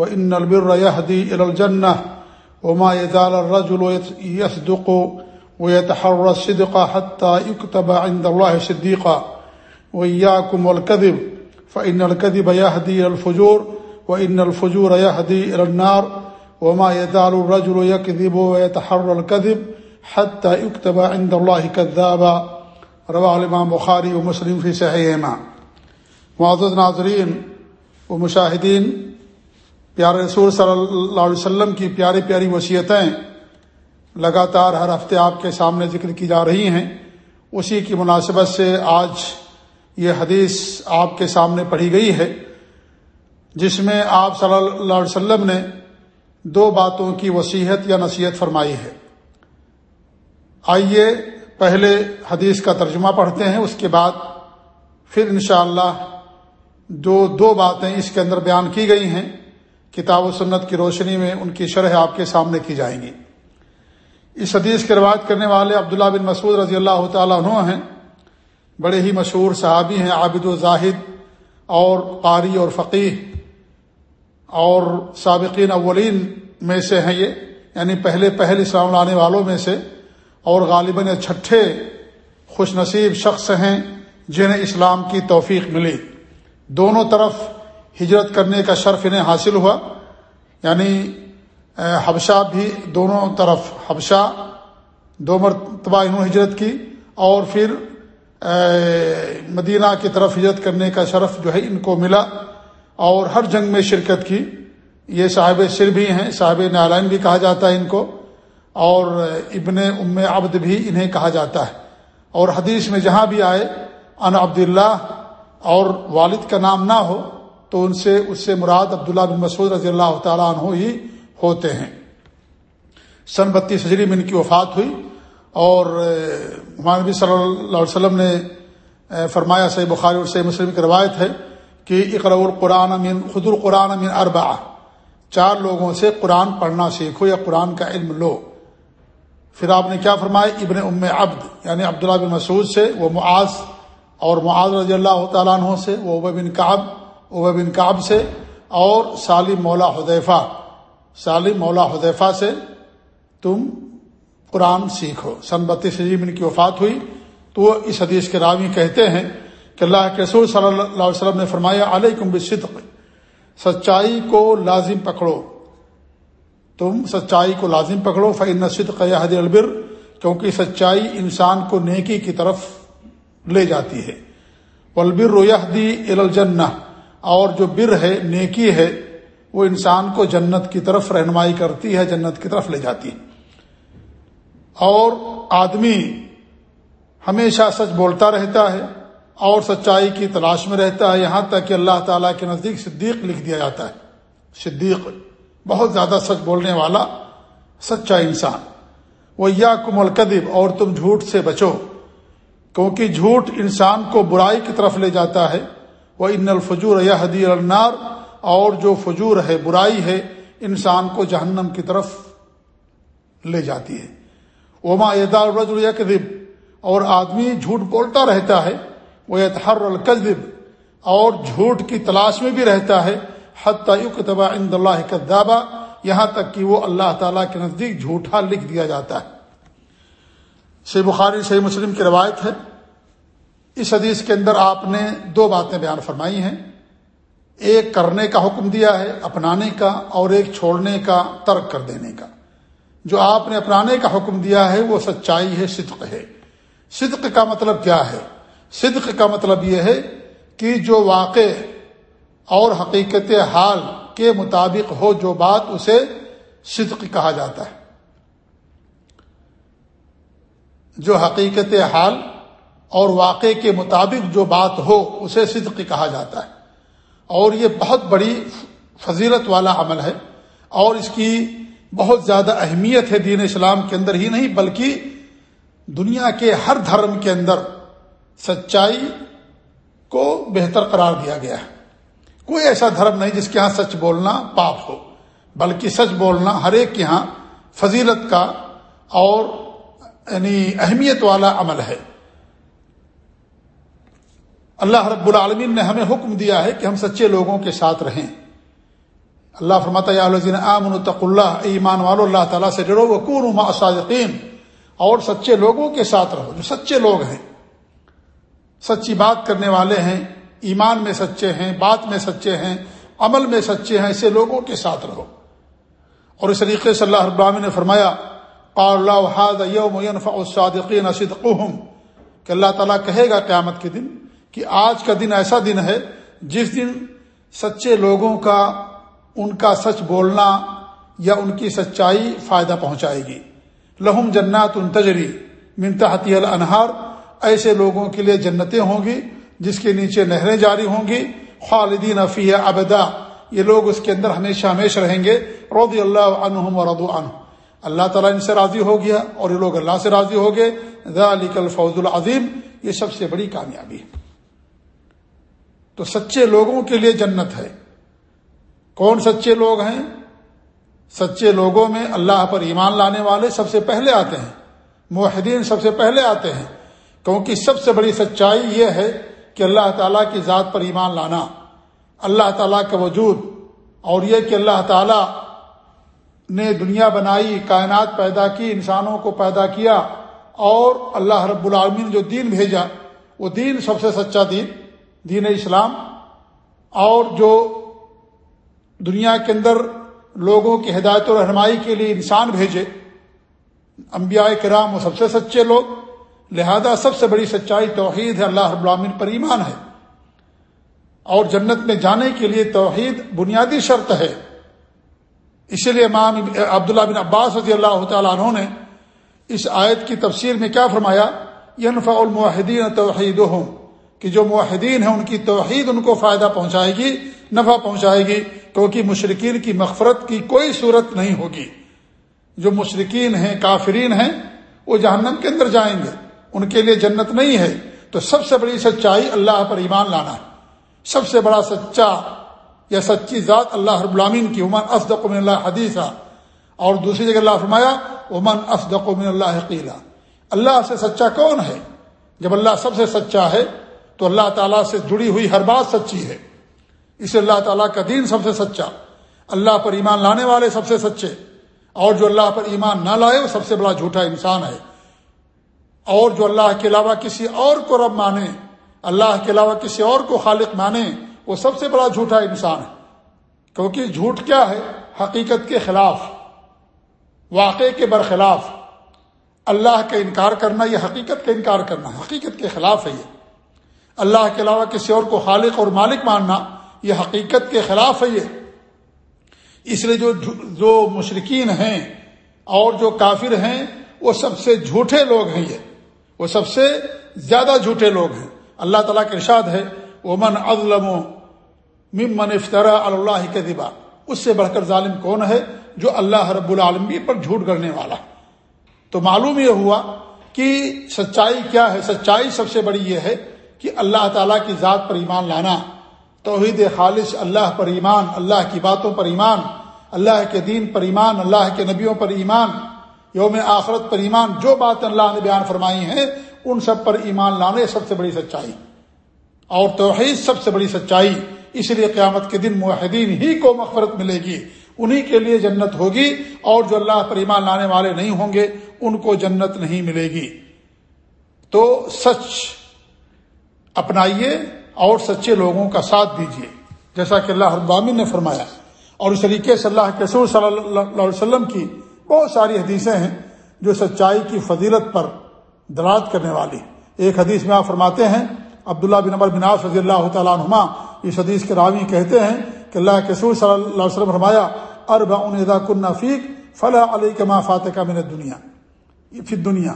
وإن البر يهدي إلى الجنة وما يزال الرجل يصدق ويتحرى الصدق حتى يكتب عند الله صديقا. وإياكم والكذب، فإن الكذب يهدي إلى الفجور، وإن الفجور يهدي إلى النار، وما يزال الرجل يكذب ويتحرى الكذب حتى يكتب عند الله كذابا. رواه الإمام بخاري ومسلم في صحيحهما. معزز ناظرین و مشاہدین پیارے رسول صلی اللہ علیہ وسلم کی پیاری پیاری وصیتیں لگاتار ہر ہفتے آپ کے سامنے ذکر کی جا رہی ہیں۔ اسی کی مناسبت سے آج یہ حدیث آپ کے سامنے پڑھی گئی ہے، جس میں آپ صلی اللہ علیہ وسلم نے دو باتوں کی وصیحت یا نصیحت فرمائی ہے۔ آئیے پہلے حدیث کا ترجمہ پڑھتے ہیں، اس کے بعد پھر انشاءاللہ اللہ جو دو باتیں اس کے اندر بیان کی گئی ہیں۔ کتاب و سنت کی روشنی میں ان کی شرح آپ کے سامنے کی جائیں گی۔ اس حدیث کے روایت کرنے والے عبداللہ بن مسعود رضی اللہ تعالیٰ عنہ ہیں۔ بڑے ہی مشہور صحابی ہیں، عابد و زاہد اور قاری اور فقیح اور سابقین اولین میں سے ہیں یہ یعنی پہلے پہل اسلام لانے والوں میں سے۔ اور غالباً چھٹے خوش نصیب شخص ہیں جنہیں اسلام کی توفیق ملی۔ دونوں طرف ہجرت کرنے کا شرف انہیں حاصل ہوا۔ یعنی حبشہ بھی دونوں طرف، حبشہ دو مرتبہ انہوں نے ہجرت کی اور پھر مدینہ کی طرف ہجرت کرنے کا شرف جو ہے ان کو ملا اور ہر جنگ میں شرکت کی۔ یہ صاحب سر بھی ہیں، صاحب نالائن بھی کہا جاتا ہے ان کو اور ابن ام عبد بھی انہیں کہا جاتا ہے۔ اور حدیث میں جہاں بھی آئے، ان عبداللہ اور والد کا نام نہ ہو تو ان سے، اس سے مراد عبداللہ بن مسعود رضی اللہ تعالیٰ عنہ ہی ہوتے ہیں۔ سن بتیس ہجری میں ان کی وفات ہوئی اور ہمارے نبی صلی اللہ علیہ وسلم نے فرمایا صحیح بخاری اور صحیح مسلم کی روایت ہے کہ اقرا القرآن امین خد القرآن امین اربا چار لوگوں سے قرآن پڑھنا سیکھو یا قرآن کا علم لو۔ پھر آپ نے کیا فرمایا؟ ابن ام عبد یعنی عبداللہ بن مسعود سے، وہ معاذ اور معاذ رضی اللہ تعالیٰ عنہ سے، وہ بن کعب اب بن کاب سے اور سالم مولا حدیفہ سالم مولا حدیفہ سے تم قرآن سیکھو۔ سن بتیس من کی وفات ہوئی۔ تو وہ اس حدیث کے راوی کہتے ہیں کہ اللہ کے رسول صلی اللہ علیہ وسلم نے فرمایا، علیکم بصدق سچائی کو لازم پکڑو۔ تم سچائی کو لازم پکڑو فعن صدق حد البر، کیونکہ سچائی انسان کو نیکی کی طرف لے جاتی ہے۔ البر رویہ الجنہ اور جو بر ہے، نیکی ہے، وہ انسان کو جنت کی طرف رہنمائی کرتی ہے، جنت کی طرف لے جاتی ہے۔ اور آدمی ہمیشہ سچ بولتا رہتا ہے اور سچائی کی تلاش میں رہتا ہے، یہاں تک کہ اللہ تعالیٰ کے نزدیک صدیق لکھ دیا جاتا ہے۔ صدیق، بہت زیادہ سچ بولنے والا، سچا انسان۔ وہ یا کم القدب اور تم جھوٹ سے بچو۔ کیونکہ جھوٹ انسان کو برائی کی طرف لے جاتا ہے وہ ان الفجور یا حدی النار اور جو فجور ہے، برائی ہے، انسان کو جہنم کی طرف لے جاتی ہے۔ وما یا کدب اور آدمی جھوٹ بولتا رہتا ہے۔ وہ اتحر القذب اور جھوٹ کی تلاش میں بھی رہتا ہے۔ حتیٰ عند اللہ کدابہ یہاں تک کہ وہ اللہ تعالیٰ کے نزدیک جھوٹا لکھ دیا جاتا ہے۔ سی بخاری، صحیح مسلم کی روایت ہے۔ اس حدیث کے اندر آپ نے دو باتیں بیان فرمائی ہیں۔ ایک کرنے کا حکم دیا ہے اپنانے کا اور ایک چھوڑنے کا، ترک کر دینے کا۔ جو آپ نے اپنانے کا حکم دیا ہے وہ سچائی ہے، صدق ہے۔ صدق کا مطلب کیا ہے؟ صدق کا مطلب یہ ہے کہ جو واقع اور حقیقت حال کے مطابق ہو، جو بات اسے صدق کہا جاتا ہے۔ جو حقیقت حال اور واقع کے مطابق جو بات ہو، اسے صدق کہا جاتا ہے۔ اور یہ بہت بڑی فضیلت والا عمل ہے۔ اور اس کی بہت زیادہ اہمیت ہے دین اسلام کے اندر ہی نہیں، بلکہ دنیا کے ہر دھرم کے اندر سچائی کو بہتر قرار دیا گیا ہے۔ کوئی ایسا دھرم نہیں جس کے ہاں سچ بولنا پاپ ہو، بلکہ سچ بولنا ہر ایک کے ہاں فضیلت کا اور یعنی اہمیت والا عمل ہے۔ اللہ رب العالمین نے ہمیں حکم دیا ہے کہ ہم سچے لوگوں کے ساتھ رہیں۔ اللہ فرماتا عام تق اللہ، ایمان والو، اللہ تعالیٰ سے ڈرو وہ صادقین اور سچے لوگوں کے ساتھ رہو، جو سچے لوگ ہیں۔ سچی بات کرنے والے ہیں، ایمان میں سچے ہیں، بات میں سچے ہیں، عمل میں سچے ہیں، ایسے لوگوں کے ساتھ رہو۔ اور اس طریقے سے اللہ ابام نے فرمایا اللہ یوم صادقین کہ اللہ تعالیٰ کہے گا قیامت کے دن کہ آج کا دن ایسا دن ہے جس دن سچے لوگوں کا ان کا سچ بولنا یا ان کی سچائی فائدہ پہنچائے گی۔ لہم جنات ان تجری منتحتی الانہار۔ ایسے لوگوں کے لیے جنتیں ہوں گی جس کے نیچے نہریں جاری ہوں گی۔ خالدین افیہ ابدا۔ یہ لوگ اس کے اندر ہمیشہ ہمیشہ رہیں گے۔ رضی اللہ عنہم و ردو عنہ۔ اللہ تعالیٰ ان سے راضی ہو گیا اور یہ لوگ اللہ سے راضی ہو گئے۔ ذالک الفوز العظیم۔ یہ سب سے بڑی کامیابی ہے۔ تو سچے لوگوں کے لیے جنت ہے۔ کون سچے لوگ ہیں؟ سچے لوگوں میں اللہ پر ایمان لانے والے سب سے پہلے آتے ہیں۔ معاہدین سب سے پہلے آتے ہیں۔ کیونکہ سب سے بڑی سچائی یہ ہے کہ اللہ تعالیٰ کی ذات پر ایمان لانا۔ اللہ تعالیٰ کا وجود اور یہ کہ اللہ تعالیٰ نے دنیا بنائی، کائنات پیدا کی، انسانوں کو پیدا کیا اور اللہ رب العالمین جو دین بھیجا، وہ دین سب سے سچا دین۔ دین اسلام اور جو دنیا کے اندر لوگوں کی ہدایت و رہنمائی کے لیے انسان بھیجے، انبیاء کرام وہ سب سے سچے لوگ، لہذا سب سے بڑی سچائی توحید ہے، اللہ رب العالمین پر ایمان ہے۔ اور جنت میں جانے کے لیے توحید بنیادی شرط ہے۔ اسی لیے امام عبداللہ بن عباس رضی اللہ تعالیٰ عنہ نے اس آیت کی تفسیر میں کیا فرمایا؟ ینفع المحدین توحید ہوں کہ جو معاہدین ہیں ان کی توحید ان کو فائدہ پہنچائے گی، نفع پہنچائے گی، کیونکہ مشرقین کی مغفرت کی کوئی صورت نہیں ہوگی۔ جو مشرقین ہیں، کافرین ہیں، وہ جہنم کے اندر جائیں گے۔ ان کے لیے جنت نہیں ہے۔ تو سب سے بڑی سچائی اللہ پر ایمان لانا ہے۔ سب سے بڑا سچا یا سچی ذات اللہ رب العامین کی عمن اسدق من اللہ حدیثہ اور دوسری جگہ اللہ فرمایا عمن اسدق من اللہ قیلا اللہ سے سچا کون ہے؟ جب اللہ سب سے سچا ہے تو اللہ تعالیٰ سے جڑی ہوئی ہر بات سچی ہے۔ اسے اللہ تعالیٰ کا دین سب سے سچا، اللہ پر ایمان لانے والے سب سے سچے، اور جو اللہ پر ایمان نہ لائے وہ سب سے بڑا جھوٹا انسان ہے۔ اور جو اللہ کے علاوہ کسی اور کو رب مانے، اللہ کے علاوہ کسی اور کو خالق مانے، وہ سب سے بڑا جھوٹا انسان ہے۔ کیونکہ جھوٹ کیا ہے؟ حقیقت کے خلاف واقع کے برخلاف۔ اللہ کا انکار کرنا، یہ حقیقت کا انکار کرنا، حقیقت کے خلاف ہے یہ۔ اللہ کے علاوہ کسی اور کو خالق اور مالک ماننا یہ حقیقت کے خلاف ہے یہ۔ اس لیے جو جو مشرقین ہیں اور جو کافر ہیں، وہ سب سے جھوٹے لوگ ہیں یہ۔ وہ سب سے زیادہ جھوٹے لوگ ہیں۔ اللہ تعالیٰ کے ارشاد ہے وہ من ممن افطرا اللہ کے دبا اس سے بڑھ کر ظالم کون ہے؟ جو اللہ رب العالمی پر جھوٹ کرنے والا۔ تو معلوم یہ ہوا کہ سچائی کیا ہے؟ سچائی سب سے بڑی یہ ہے کہ اللہ تعالیٰ کی ذات پر ایمان لانا، توحید خالص، اللہ پر ایمان، اللہ کی باتوں پر ایمان، اللہ کے دین پر ایمان، اللہ کے نبیوں پر ایمان، یوم آخرت پر ایمان، جو بات اللہ نے بیان فرمائی ہیں، ان سب پر ایمان لانے سب سے بڑی سچائی۔ اور توحید سب سے بڑی سچائی، اس لیے قیامت کے دن معاہدین ہی کو مغفرت ملے گی۔ انہی کے لیے جنت ہوگی، اور جو اللہ پر ایمان لانے والے نہیں ہوں گے، ان کو جنت نہیں ملے گی۔ تو سچ اپنائیے اور سچے لوگوں کا ساتھ دیجیے۔ جیسا کہ اللہ ابامن نے فرمایا۔ اور اس طریقے سے اللہ کے سور صلی اللہ علیہ وسلم کی بہت ساری حدیثیں ہیں جو سچائی کی فضیلت پر دلالت کرنے والی۔ ایک حدیث میں آپ فرماتے ہیں، عبداللہ بن عمر بن عاص رضی اللہ تعالیٰ عنہما اس حدیث کے راوی کہتے ہیں کہ اللہ کے سور صلی اللہ علیہ وسلم فرمایا ارب ادا کن فیق فلاں علی کما فاتح من دنیا پھر دنیا۔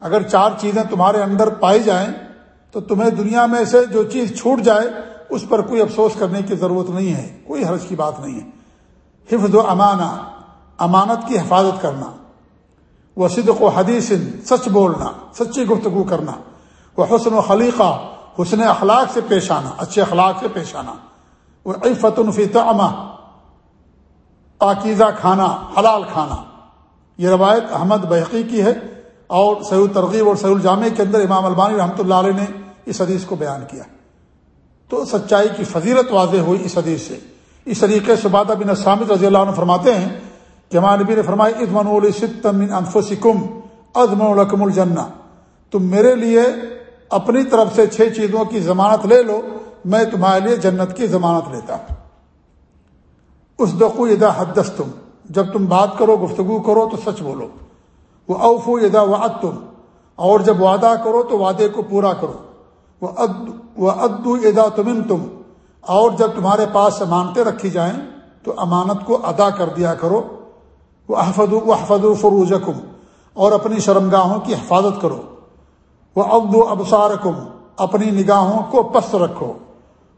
اگر چار چیزیں تمہارے اندر پائی جائیں تو تمہیں دنیا میں سے جو چیز چھوٹ جائے، اس پر کوئی افسوس کرنے کی ضرورت نہیں ہے، کوئی حرض کی بات نہیں ہے۔ حفظ و امانہ، امانت کی حفاظت کرنا۔ وہ صدق و حدیث، سچ بولنا، سچی گفتگو کرنا۔ وہ حسن و خلیقہ، حسن اخلاق سے پیش آنا، اچھے اخلاق سے پیش آنا۔ وہ عفت الفی تعمہ پاکیزہ کھانا، حلال کھانا۔ یہ روایت احمد بحقی کی ہے اور سعود ترغیب اور سعود الجامع کے اندر امام البانی رحمۃ اللہ علیہ نے اس حدیث کو بیان کیا۔ تو سچائی کی فضیلت واضح ہوئی اس حدیث سے۔ اس طریقے سے بادہ بن اسامد رضی اللہ عنہ فرماتے ہیں کہ ہمارے نبی نے فرمایا ادمن من انفسکم ادم الرقم الجنہ۔ تم میرے لیے اپنی طرف سے چھ چیزوں کی ضمانت لے لو، میں تمہارے لیے جنت کی ضمانت لیتا ہوں۔ اس دقو ادا حدس تم جب تم بات کرو، گفتگو کرو تو سچ بولو۔ وہ اوفو ادا وعد تم اور جب وعدہ کرو تو وعدے کو پورا کرو۔ وہ ادو ادا تمن تم اور جب تمہارے پاس امانتیں رکھی جائیں، تو امانت کو ادا کر دیا کرو۔ وہ احفظ و احفظ فروج اور اپنی شرمگاہوں کی حفاظت کرو۔ وہ ابد و ابسار اپنی نگاہوں کو پست رکھو۔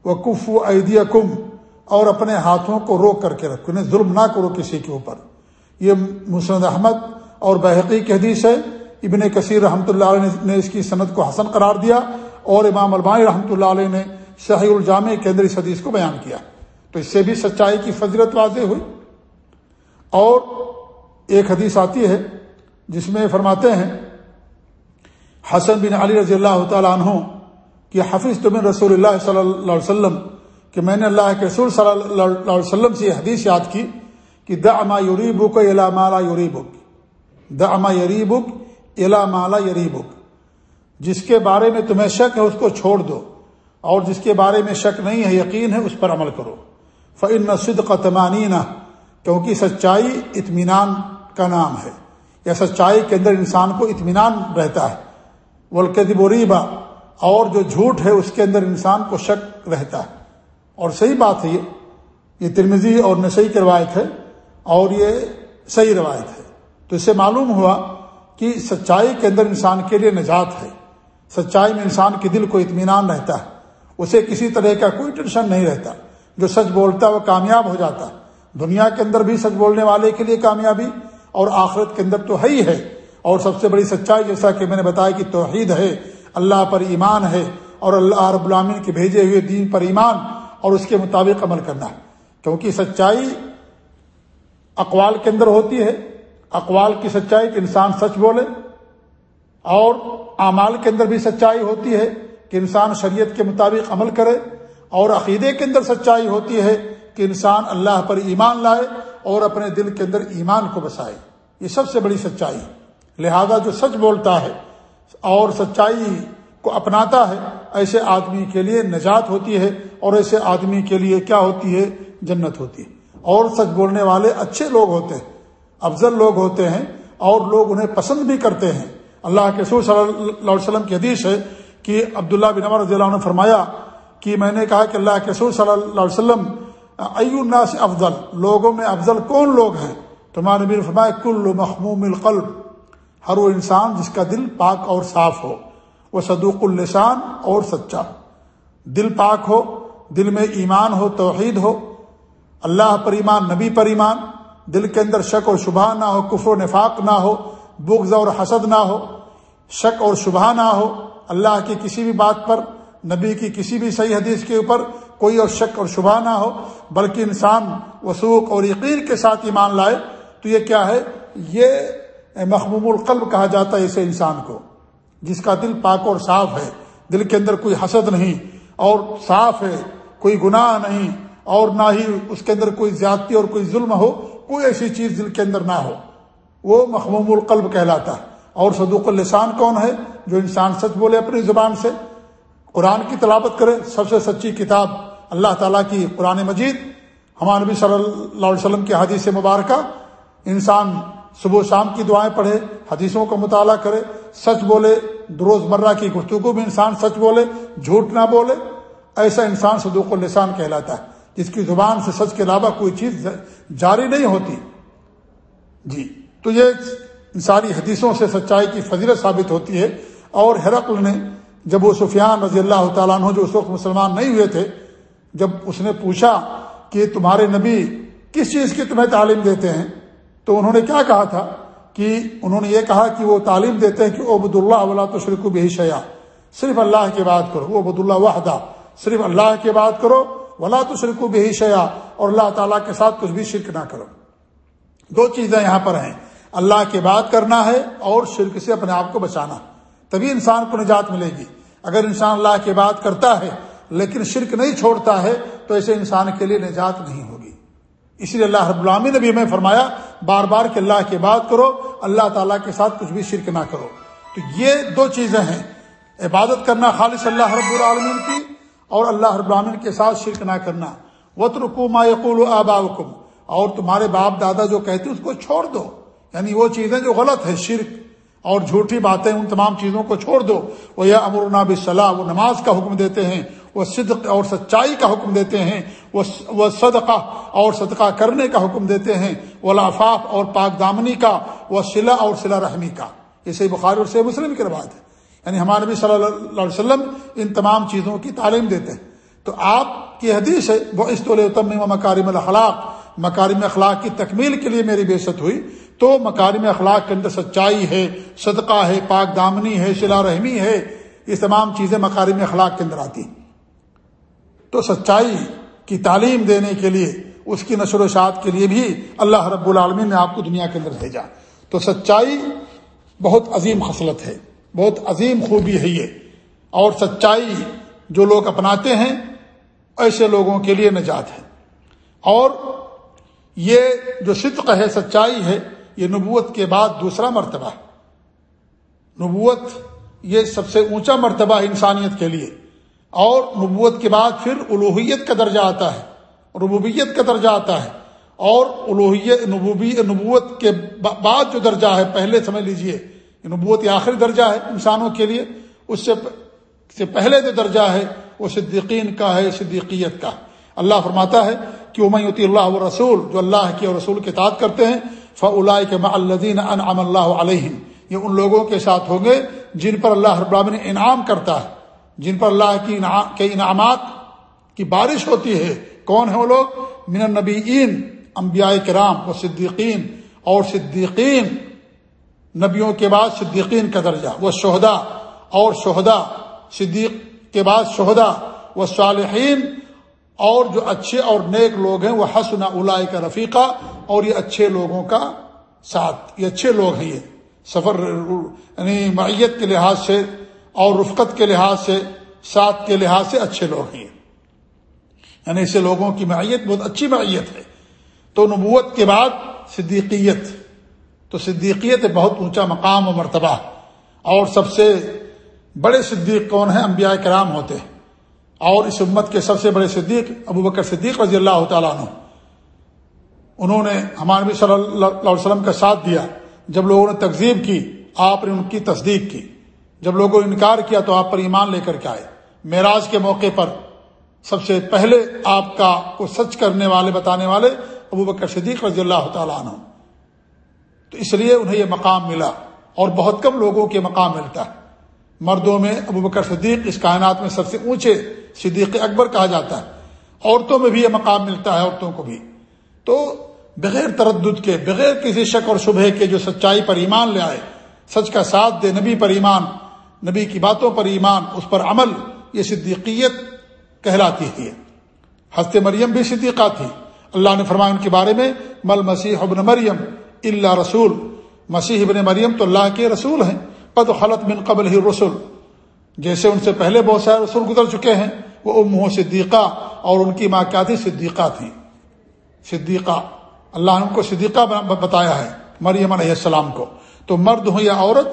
وہ کف و کم اور اپنے ہاتھوں کو روک کر کے رکھو۔ انہیں ظلم نہ کرو کسی کے اوپر۔ یہ مسند احمد اور بحقی کی حدیث ہے۔ ابن کثیر رحمۃ اللہ علیہ نے اس کی صنعت کو حسن قرار دیا۔ اور امام البانی رحمۃ اللہ علیہ نے شاہی الجامع کے اندر اس حدیث کو بیان کیا۔ تو اس سے بھی سچائی کی فضرت واضح ہوئی۔ اور ایک حدیث آتی ہے جس میں فرماتے ہیں، حسن بن علی رضی اللہ تعالیٰ عنہ کہ حفیظ تمن رسول اللہ صلی اللہ علیہ وسلم کہ میں نے اللہ کے رسول صلی اللہ علیہ وسلم سے یہ حدیث یاد کی کہ دا اما یوری بک الا مالا یوری بک دا اما یری بک الا مالا یری بک جس کے بارے میں تمہیں شک ہے اس کو چھوڑ دو اور جس کے بارے میں شک نہیں ہے، یقین ہے، اس پر عمل کرو۔ فعن نصد قطمانی کیونکہ سچائی اطمینان کا نام ہے، یا سچائی کے اندر انسان کو اطمینان رہتا ہے۔ ولقدب و ریبا اور جو جھوٹ ہے، اس کے اندر انسان کو شک رہتا ہے۔ اور صحیح بات ہے یہ یہ ترمزی اور نشئی کی روایت ہے، اور یہ صحیح روایت ہے۔ تو اس سے معلوم ہوا کہ سچائی کے اندر انسان کے لیے نجات ہے۔ سچائی میں انسان کے دل کو اطمینان رہتا ہے۔ اسے کسی طرح کا کوئی ٹینشن نہیں رہتا۔ جو سچ بولتا ہے وہ کامیاب ہو جاتا۔ ہے دنیا کے اندر بھی سچ بولنے والے کے لیے کامیابی اور آخرت کے اندر تو ہے ہی ہے۔ اور سب سے بڑی سچائی جیسا کہ میں نے بتایا کہ توحید ہے۔ اللہ پر ایمان ہے اور اللہ رب العامن کے بھیجے ہوئے دین پر ایمان اور اس کے مطابق عمل کرنا ہے۔ کیونکہ سچائی اقوال کے اندر ہوتی ہے۔ اقوال کی سچائی کہ انسان سچ بولے۔ اور اعمال کے اندر بھی سچائی ہوتی ہے کہ انسان شریعت کے مطابق عمل کرے اور عقیدے کے اندر سچائی ہوتی ہے کہ انسان اللہ پر ایمان لائے اور اپنے دل کے اندر ایمان کو بسائے۔ یہ سب سے بڑی سچائی لہذا جو سچ بولتا ہے اور سچائی کو اپناتا ہے، ایسے آدمی کے لیے نجات ہوتی ہے اور ایسے آدمی کے لیے کیا ہوتی ہے؟ جنت ہوتی ہے۔ اور سچ بولنے والے اچھے لوگ ہوتے ہیں، افضل لوگ ہوتے ہیں اور لوگ انہیں پسند بھی کرتے ہیں۔ اللہ کے سور صلی اللہ علیہ وسلم کی حدیث ہے کہ عبداللہ بن عمر رضی اللہ عنہ نے فرمایا کہ میں نے کہا کہ اللہ کے سور صلی اللہ علیہ وسلم الناس افضل؟ لوگوں میں افضل کون لوگ ہیں؟ تو میں نے فرمایا، کل مخموم القلب، ہر وہ انسان جس کا دل پاک اور صاف ہو، وہ صدوق السان اور سچا۔ دل پاک ہو، دل میں ایمان ہو، توحید ہو، اللہ پر ایمان، نبی پر ایمان، دل کے اندر شک اور شبہ نہ ہو، کفر و نفاق نہ ہو بغض اور حسد نہ ہو، شک اور شبہ نہ ہو، اللہ کی کسی بھی بات پر، نبی کی کسی بھی صحیح حدیث کے اوپر کوئی اور شک اور شبہ نہ ہو، بلکہ انسان وسوخ اور یقین کے ساتھ ایمان لائے، تو یہ کیا ہے؟ یہ مخموم القلب کہا جاتا ہے اسے انسان کو، جس کا دل پاک اور صاف ہے، دل کے اندر کوئی حسد نہیں اور صاف ہے، کوئی گناہ نہیں اور نہ ہی اس کے اندر کوئی زیادتی اور کوئی ظلم ہو، کوئی ایسی چیز دل کے اندر نہ ہو۔ وہ مخموم القلب کہلاتا ہے۔ اور صدوق اللسان کون ہے جو انسان سچ بولے اپنی زبان سے؟ قرآن کی تلاوت کرے، سب سے سچی کتاب اللہ تعالیٰ کی قرآن مجید۔ ہمارے نبی صلی اللہ علیہ وسلم کی حدیث مبارکہ۔ انسان صبح و شام کی دعائیں پڑھے، حدیثوں کا مطالعہ کرے، سچ بولے روز مرہ کی گفتگو میں انسان سچ بولے، جھوٹ نہ بولے، ایسا انسان صدوق السان کہلاتا ہے۔ جس کی زبان سے سچ کے علاوہ کوئی چیز جاری نہیں ہوتی۔ جی۔ تو یہ ساری حدیثوں سے سچائی کی فضیلت ثابت ہوتی ہے۔ اور ہرقل نے جب وہ سفیان رضی اللہ تعالیٰ عنہ جو اس وقت مسلمان نہیں ہوئے تھے، جب اس نے پوچھا کہ تمہارے نبی کس چیز کی تمہیں تعلیم دیتے ہیں، تو انہوں نے کیا کہا تھا کہ انہوں نے یہ کہا کہ وہ تعلیم دیتے ہیں کہ عبد اللہ ولا تو شرک بھی شیا صرف اللہ کی بات کرو عبد اللہ وحدہ۔ صرف اللہ کی بات کرو، ولا تو شرک بھی شیا اور اللہ تعالیٰ کے ساتھ کچھ بھی شرک نہ کرو۔ دو چیزیں یہاں پر ہیں۔ اللہ کی بات کرنا ہے اور شرک سے اپنے آپ کو بچانا تبھی انسان کو نجات ملے گی۔ اگر انسان اللہ کی بات کرتا ہے لیکن شرک نہیں چھوڑتا ہے تو ایسے انسان کے لیے نجات نہیں ہوگی۔ اسی لیے اللہ رب العامی نے بھی ہمیں فرمایا، بار بار کہ اللہ کی بات کرو، اللہ تعالیٰ کے ساتھ کچھ بھی شرک نہ کرو۔ تو یہ دو چیزیں ہیں۔ عبادت کرنا خالص اللہ رب العالمین کی اور اللہ رب العالمین کے ساتھ شرک نہ کرنا۔ وط ما یقول آبا اور تمہارے باپ دادا جو کہتے اس کو چھوڑ دو۔ یعنی وہ چیزیں جو غلط ہے، شرک اور جھوٹی باتیں، ان تمام چیزوں کو چھوڑ دو۔ وہ یہ امر ناب صلاح وہ نماز کا حکم دیتے ہیں، وہ صدق اور سچائی کا حکم دیتے ہیں، وہ صدقہ اور صدقہ کرنے کا حکم دیتے ہیں، وہ لافاف اور پاک دامنی کا، وہ سلا اور سلا رحمی کا۔ یہ صحیح بخار اور سے مسلم کی روایت ہے۔ یعنی ہمارے نبی صلی اللہ علیہ وسلم ان تمام چیزوں کی تعلیم دیتے ہیں۔ تو آپ کی حدیث ہے وہ استعمال مکارم الاخلاق مکارم اخلاق کی تکمیل کے لیے میری بےست ہوئی۔ تو مکارم اخلاق کے اندر سچائی ہے، صدقہ ہے، پاک دامنی ہے، شلا رحمی ہے، یہ تمام چیزیں مکارم اخلاق کے اندر آتی تو سچائی کی تعلیم دینے کے لیے، اس کی نشر و شاعت کے لیے بھی اللہ رب العالمین نے آپ کو دنیا کے اندر بھیجا۔ تو سچائی بہت عظیم خصلت ہے، بہت عظیم خوبی ہے یہ۔ اور سچائی جو لوگ اپناتے ہیں، ایسے لوگوں کے لیے نجات ہے۔ اور یہ جو صدق ہے، سچائی ہے یہ نبوت کے بعد دوسرا مرتبہ ہے۔ نبوت یہ سب سے اونچا مرتبہ ہے انسانیت کے لیے۔ اور نبوت کے بعد پھر الوحیت کا درجہ آتا ہے، ربوبیت کا درجہ آتا ہے۔ اور الوحیت، نبوبی، نبوت کے بعد جو درجہ ہے، پہلے سمجھ لیجیے نبوت آخری درجہ ہے انسانوں کے لیے۔ اس سے پہلے جو درجہ ہے، وہ صدیقین کا ہے، صدیقیت کا۔ اللہ فرماتا ہے کہ امیتی اللہ و رسول جو اللہ کی اور رسول کے تعداد کرتے ہیں فلاء کے الدین انعام اللہ علیہ یہ ان لوگوں کے ساتھ ہوں گے جن پر اللہ رب نے انعام کرتا ہے۔ جن پر اللہ کی کے انعامات کی بارش ہوتی ہے۔ کون ہے وہ لوگ؟ من النبیین، انبیاء کرام و صدیقین۔ اور صدیقین، نبیوں کے بعد صدیقین کا درجہ۔ وہ شہدا اور شہدا صدیق کے بعد شہدا وہ صالحین اور جو اچھے اور نیک لوگ ہیں، وہ حسن الا کا رفیقہ اور یہ اچھے لوگوں کا ساتھ۔ یہ اچھے لوگ ہیں یہ۔ سفر یعنی معیت کے لحاظ سے اور رفقت کے لحاظ سے، ساتھ کے لحاظ سے اچھے لوگ ہیں یعنی ایسے لوگوں کی معیت بہت اچھی معیت ہے۔ تو نبوت کے بعد صدیقیت۔ تو صدیقیت بہت اونچا مقام و مرتبہ۔ اور سب سے بڑے صدیق کون ہیں؟ انبیاء کرام ہوتے ہیں۔ اور اس امت کے سب سے بڑے صدیق ابو بکر صدیق رضی اللہ تعالیٰ عنہ۔ انہوں نے ہمارے نبی صلی اللہ علیہ وسلم کا ساتھ دیا۔ جب لوگوں نے تقزیب کی، آپ نے ان کی تصدیق کی۔ جب لوگوں نے انکار کیا تو آپ پر ایمان لے کر کے آئے۔ معراج کے موقع پر سب سے پہلے آپ کا کو سچ کرنے والے، بتانے والے ابو بکر صدیق رضی اللہ تعالیٰ عنہ۔ تو اس لیے انہیں یہ مقام ملا اور بہت کم لوگوں کے مقام ملتا۔ ہے مردوں میں ابو بکر صدیق اس کائنات میں سب سے اونچے صدیق اکبر کہا جاتا ہے۔ عورتوں میں بھی یہ مقام ملتا ہے، عورتوں کو بھی۔ تو بغیر تردد کے، بغیر کسی شک اور شبہ کے جو سچائی پر ایمان لے آئے، سچ کا ساتھ دے، نبی پر ایمان، نبی کی باتوں پر ایمان، اس پر عمل، یہ صدیقیت کہلاتی ہے۔ حضرت مریم بھی صدیقہ تھی۔ اللہ نے فرمایا ان کے بارے میں، مل مسیح ابن مریم اللہ رسول۔ مسیح ابن مریم تو اللہ کے رسول ہیں۔ قد خلط من قبل ہی رسول جیسے ان سے پہلے بہت سارے رسول گزر چکے ہیں، وہ ام صدیقہ اور ان کی ماں کیا تھی صدیقہ تھی صدیقہ، اللہ نے ان کو صدیقہ بتایا ہے، مریم علیہ السلام کو۔ تو مرد ہو یا عورت،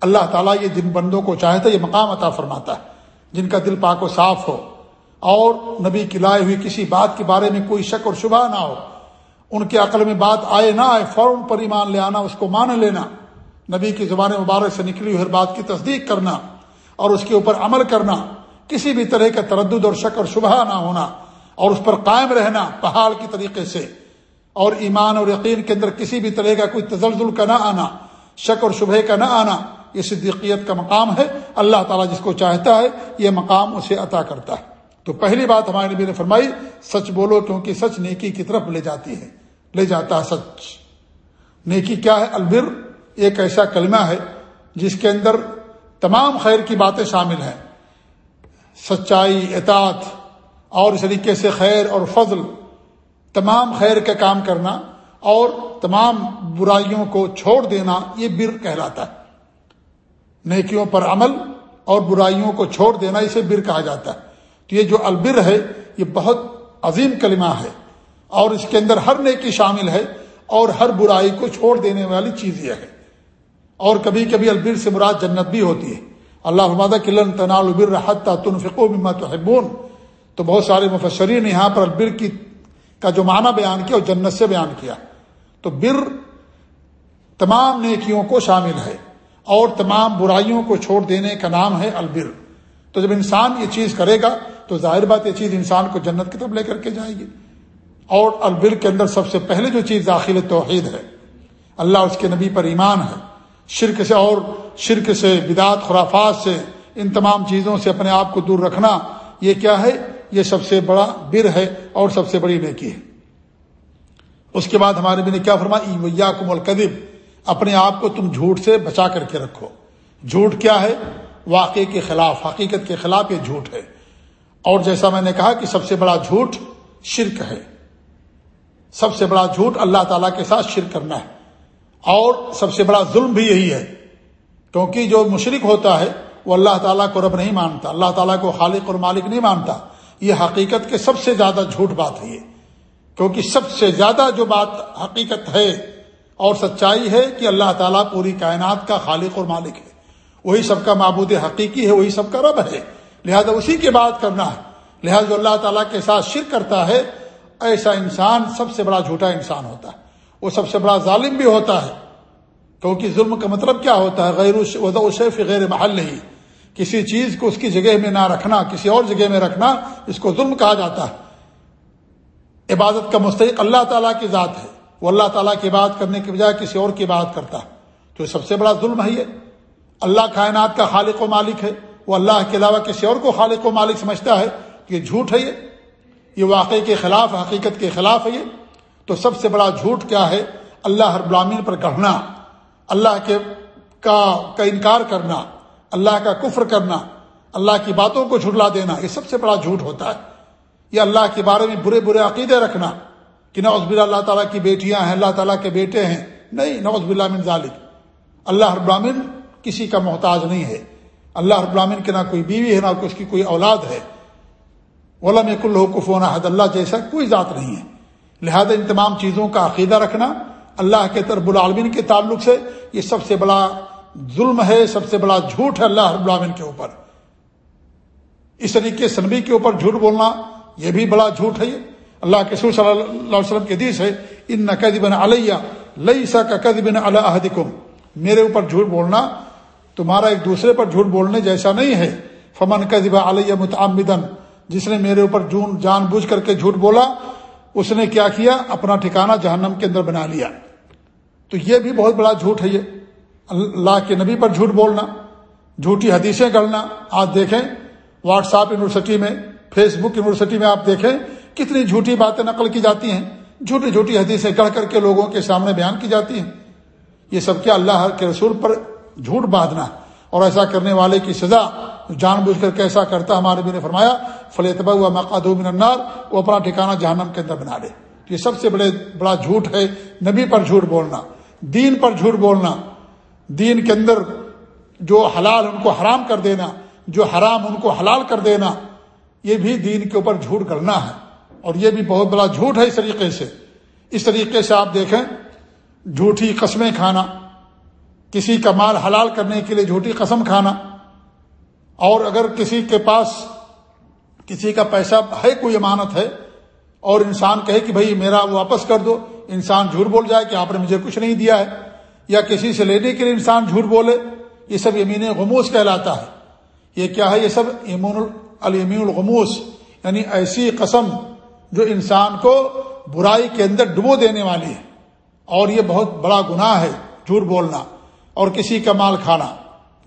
اللہ تعالیٰ یہ جن بندوں کو چاہتا ہے یہ مقام عطا فرماتا ہے، جن کا دل پاک و صاف ہو۔ اور نبی کی لائے ہوئی کسی بات کے بارے میں کوئی شک اور شبہ نہ ہو۔ ان کے عقل میں بات آئے نہ آئے، فوراً پر ایمان لے آنا، اس کو مان لینا۔ نبی کی زبان مبارک سے نکلی ہوئی ہر بات کی تصدیق کرنا۔ اور اس کے اوپر عمل کرنا، کسی بھی طرح کا تردد اور شک اور شبہ نہ ہونا، اور اس پر قائم رہنا پہاڑ کی طریقے سے۔ اور ایمان اور یقین کے اندر کسی بھی طرح کا کوئی تزلزل کا نہ آنا، شک اور شبہ کا نہ آنا، یہ صدیقیت کا مقام ہے۔ اللہ تعالیٰ جس کو چاہتا ہے، یہ مقام اسے عطا کرتا ہے۔ تو پہلی بات ہمارے نبی نے فرمائی، سچ بولو کیونکہ سچ نیکی کی طرف لے جاتی ہے، لے جاتا ہے سچ۔ نیکی کیا ہے؟ البر، ایک ایسا کلمہ ہے جس کے اندر تمام خیر کی باتیں شامل ہیں۔ سچائی، اطاعت، اور اس طریقے سے خیر اور فضل، تمام خیر کا کام کرنا اور تمام برائیوں کو چھوڑ دینا، یہ بر کہلاتا ہے۔ نیکیوں پر عمل اور برائیوں کو چھوڑ دینا، اسے بر کہا جاتا ہے۔ تو یہ جو البر ہے، یہ بہت عظیم کلمہ ہے۔ اور اس کے اندر ہر نیکی شامل ہے اور ہر برائی کو چھوڑ دینے والی چیز یہ ہے۔ اور کبھی کبھی البر سے مراد جنت بھی ہوتی ہے۔ اللہ کلن تنال البر حتہ تنفقو مما تحبون۔ تو بہت سارے مفسرین نے یہاں پر البر کی کا جو معنی بیان کیا وہ جنت سے بیان کیا۔ تو بر تمام نیکیوں کو شامل ہے اور تمام برائیوں کو چھوڑ دینے کا نام ہے البر۔ تو جب انسان یہ چیز کرے گا تو ظاہر بات یہ چیز انسان کو جنت کی طرف لے کر کے جائے گی۔ اور البر کے اندر سب سے پہلے جو چیز داخل توحید ہے، اللہ اس کے نبی پر ایمان ہے۔ شرک سے اور شرک سے بدعت خرافات سے، ان تمام چیزوں سے اپنے آپ کو دور رکھنا، یہ کیا ہے؟ یہ سب سے بڑا بر ہے اور سب سے بڑی نیکی ہے۔ اس کے بعد ہمارے بھی نے کیا فرمایا؟ کم القدب اپنے آپ کو تم جھوٹ سے بچا کر کے رکھو۔ جھوٹ کیا ہے؟ واقع کے خلاف، حقیقت کے خلاف یہ جھوٹ ہے۔ اور جیسا میں نے کہا کہ سب سے بڑا جھوٹ شرک ہے۔ سب سے بڑا جھوٹ اللہ تعالیٰ کے ساتھ شرک کرنا ہے۔ اور سب سے بڑا ظلم بھی یہی ہے، کیونکہ جو مشرق ہوتا ہے، وہ اللہ تعالیٰ کو رب نہیں مانتا، اللہ تعالیٰ کو خالق اور مالک نہیں مانتا۔ یہ حقیقت کے سب سے زیادہ جھوٹ بات ہے یہ، کیونکہ سب سے زیادہ جو بات حقیقت ہے اور سچائی ہے کہ اللہ تعالیٰ پوری کائنات کا خالق اور مالک ہے۔ وہی سب کا معبود حقیقی ہے، وہی سب کا رب ہے۔ لہذا اسی کی بات کرنا ہے۔ لہذا جو اللہ تعالیٰ کے ساتھ شرک کرتا ہے، ایسا انسان سب سے بڑا جھوٹا انسان ہوتا ہے۔ وہ سب سے بڑا ظالم بھی ہوتا ہے۔ کیونکہ ظلم کا مطلب کیا ہوتا ہے؟ غیر غیروشف غیر محل نہیں کسی چیز کو اس کی جگہ میں نہ رکھنا، کسی اور جگہ میں رکھنا، اس کو ظلم کہا جاتا ہے۔ عبادت کا مستحق اللہ تعالیٰ کی ذات ہے۔ وہ اللہ تعالیٰ کی بات کرنے کے بجائے کسی اور کی بات کرتا ہے۔ تو یہ سب سے بڑا ظلم ہے یہ۔ اللہ کائنات کا خالق و مالک ہے۔ وہ اللہ کے علاوہ کسی اور کو خالق و مالک سمجھتا ہے۔ کہ یہ جھوٹ ہے یہ۔ یہ واقعے کے خلاف، حقیقت کے خلاف ہے یہ۔ تو سب سے بڑا جھوٹ کیا ہے؟ اللہ ہر غلامین پر گڑھنا اللہ کے کا کا انکار کرنا، اللہ کا کفر کرنا، اللہ کی باتوں کو جھٹلا دینا، یہ سب سے بڑا جھوٹ ہوتا ہے۔ یہ اللہ کے بارے میں برے برے عقیدے رکھنا کہ نوز بلا اللہ تعالیٰ کی بیٹیاں ہیں، اللہ تعالیٰ کے بیٹے ہیں۔ نہیں نوز بلا من ذالک۔ اللہ ہر براہین کسی کا محتاج نہیں ہے۔ اللہ رب العالمین کے نہ کوئی بیوی ہے، نہ اس کی کوئی اولاد ہے۔ علم کل حقف حد اللہ جیسا کوئی ذات نہیں ہے۔ لہذا ان تمام چیزوں کا عقیدہ رکھنا اللہ کے طرف العالمین کے تعلق سے یہ سب سے بڑا ظلم ہے، سب سے بڑا جھوٹ ہے اللہ رب العالمین کے اوپر۔ اس طریقے سے نبی کے اوپر جھوٹ بولنا یہ بھی بڑا جھوٹ ہے۔ یہ اللہ کے سور صلی اللہ علیہ وسلم کے دیس ہے ان نقد علیہ لئی سا کا قد بن میرے اوپر جھوٹ بولنا، تمہارا ایک دوسرے پر جھوٹ بولنے جیسا نہیں ہے۔ فمن کا علیہ متعمدن جس نے میرے اوپر جون جان بوجھ کر کے جھوٹ بولا اس نے کیا کیا؟ اپنا ٹھکانہ جہنم کے اندر بنا لیا۔ تو یہ بھی بہت بڑا جھوٹ ہے یہ۔ اللہ کے نبی پر جھوٹ بولنا، جھوٹی حدیثیں کرنا آج دیکھیں واٹس ایپ یونیورسٹی میں فیس بک یونیورسٹی میں آپ دیکھیں، کتنی جھوٹی باتیں نقل کی جاتی ہیں۔ جھوٹی جھوٹی حدیثیں گڑھ کر کے لوگوں کے سامنے بیان کی جاتی ہیں۔ یہ سب کیا اللہ کے رسول پر جھوٹ باندھنا اور ایسا کرنے والے کی سزا جان بوجھ کر کیسا کرتا ہمارے بھی نے فرمایا فل ہوا مقاد النار، وہ اپنا ٹھکانا جہنم کے اندر بنا لے۔ یہ سب سے بڑے، بڑا جھوٹ ہے نبی پر جھوٹ بولنا، دین پر جھوٹ بولنا۔ دین کے اندر جو حلال ان کو حرام کر دینا، جو حرام ان کو حلال کر دینا، یہ بھی دین کے اوپر جھوٹ کرنا ہے۔ اور یہ بھی بہت بڑا جھوٹ ہے اس طریقے سے۔ اس طریقے سے آپ دیکھیں، جھوٹی قسمیں کھانا کسی کا مال حلال کرنے کے لیے جھوٹی قسم کھانا اور اگر کسی کے پاس کسی کا پیسہ ہے، کوئی امانت ہے اور انسان کہے کہ بھائی میرا واپس کر دو، انسان جھوٹ بول جائے کہ آپ نے مجھے کچھ نہیں دیا ہے، یا کسی سے لینے کے لیے انسان جھوٹ بولے، یہ سب یمین غموس کہلاتا ہے۔ یہ کیا ہے؟ یہ سب امون المین الغموس یعنی ایسی قسم جو انسان کو برائی کے اندر ڈبو دینے والی ہے۔ اور یہ بہت بڑا گناہ ہے جھوٹ بولنا۔ اور کسی کا مال کھانا،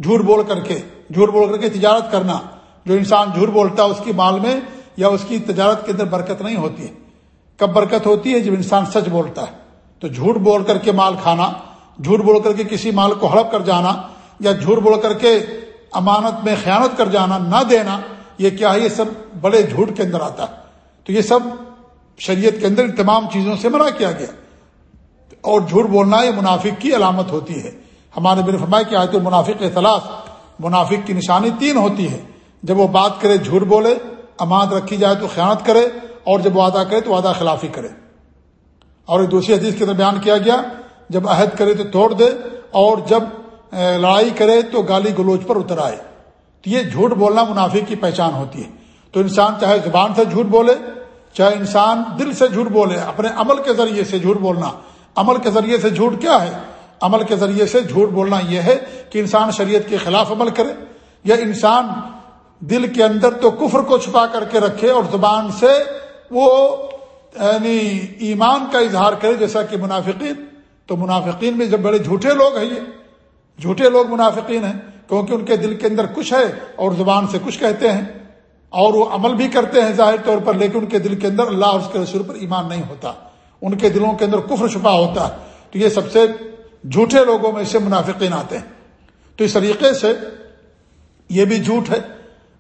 جھوٹ بول کر کے، جھوٹ بول کر کے تجارت کرنا، جو انسان جھوٹ بولتا ہے اس کی مال میں یا اس کی تجارت کے اندر برکت نہیں ہوتی ہے۔ کب برکت ہوتی ہے؟ جب انسان سچ بولتا ہے۔ تو جھوٹ بول کر کے مال کھانا، جھوٹ بول کر کے کسی مال کو ہڑپ کر جانا، یا جھوٹ بول کر کے امانت میں خیانت کر جانا، نہ دینا، یہ کیا ہے؟ یہ سب بڑے جھوٹ کے اندر آتا ہے۔ تو یہ سب شریعت کے اندر تمام چیزوں سے منع کیا گیا۔ اور جھوٹ بولنا یہ منافق کی علامت ہوتی ہے۔ ہمارے بن فرمایا کہ آیت المنافق اطلاف منافق کی نشانی تین ہوتی ہے۔ جب وہ بات کرے، جھوٹ بولے، امانت رکھی جائے تو خیانت کرے، اور جب وعدہ کرے تو وعدہ خلافی کرے۔ اور ایک دوسری حدیث کے اندر بیان کیا گیا، جب عہد کرے تو توڑ دے، اور جب لڑائی کرے تو گالی گلوچ پر اتر آئے۔ تو یہ جھوٹ بولنا منافع کی پہچان ہوتی ہے۔ تو انسان چاہے زبان سے جھوٹ بولے، چاہے انسان دل سے جھوٹ بولے، اپنے عمل کے ذریعے سے جھوٹ بولنا۔ عمل کے ذریعے سے جھوٹ کیا ہے؟ عمل کے ذریعے سے جھوٹ بولنا یہ ہے کہ انسان شریعت کے خلاف عمل کرے یا انسان دل کے اندر تو کفر کو چھپا کر کے رکھے اور زبان سے وہ یعنی ایمان کا اظہار کرے جیسا کہ منافقین، تو منافقین میں جب بڑے جھوٹے لوگ ہیں یہ، جھوٹے لوگ منافقین ہیں، کیونکہ ان کے دل کے اندر کچھ ہے اور زبان سے کچھ کہتے ہیں اور وہ عمل بھی کرتے ہیں ظاہر طور پر، لیکن ان کے دل کے اندر اللہ اور اس کے رسول پر ایمان نہیں ہوتا، ان کے دلوں کے اندر کفر چھپا ہوتا ہے تو یہ سب سے جھوٹے لوگوں میں سے منافقین آتے ہیں۔ تو اس طریقے سے یہ بھی جھوٹ ہے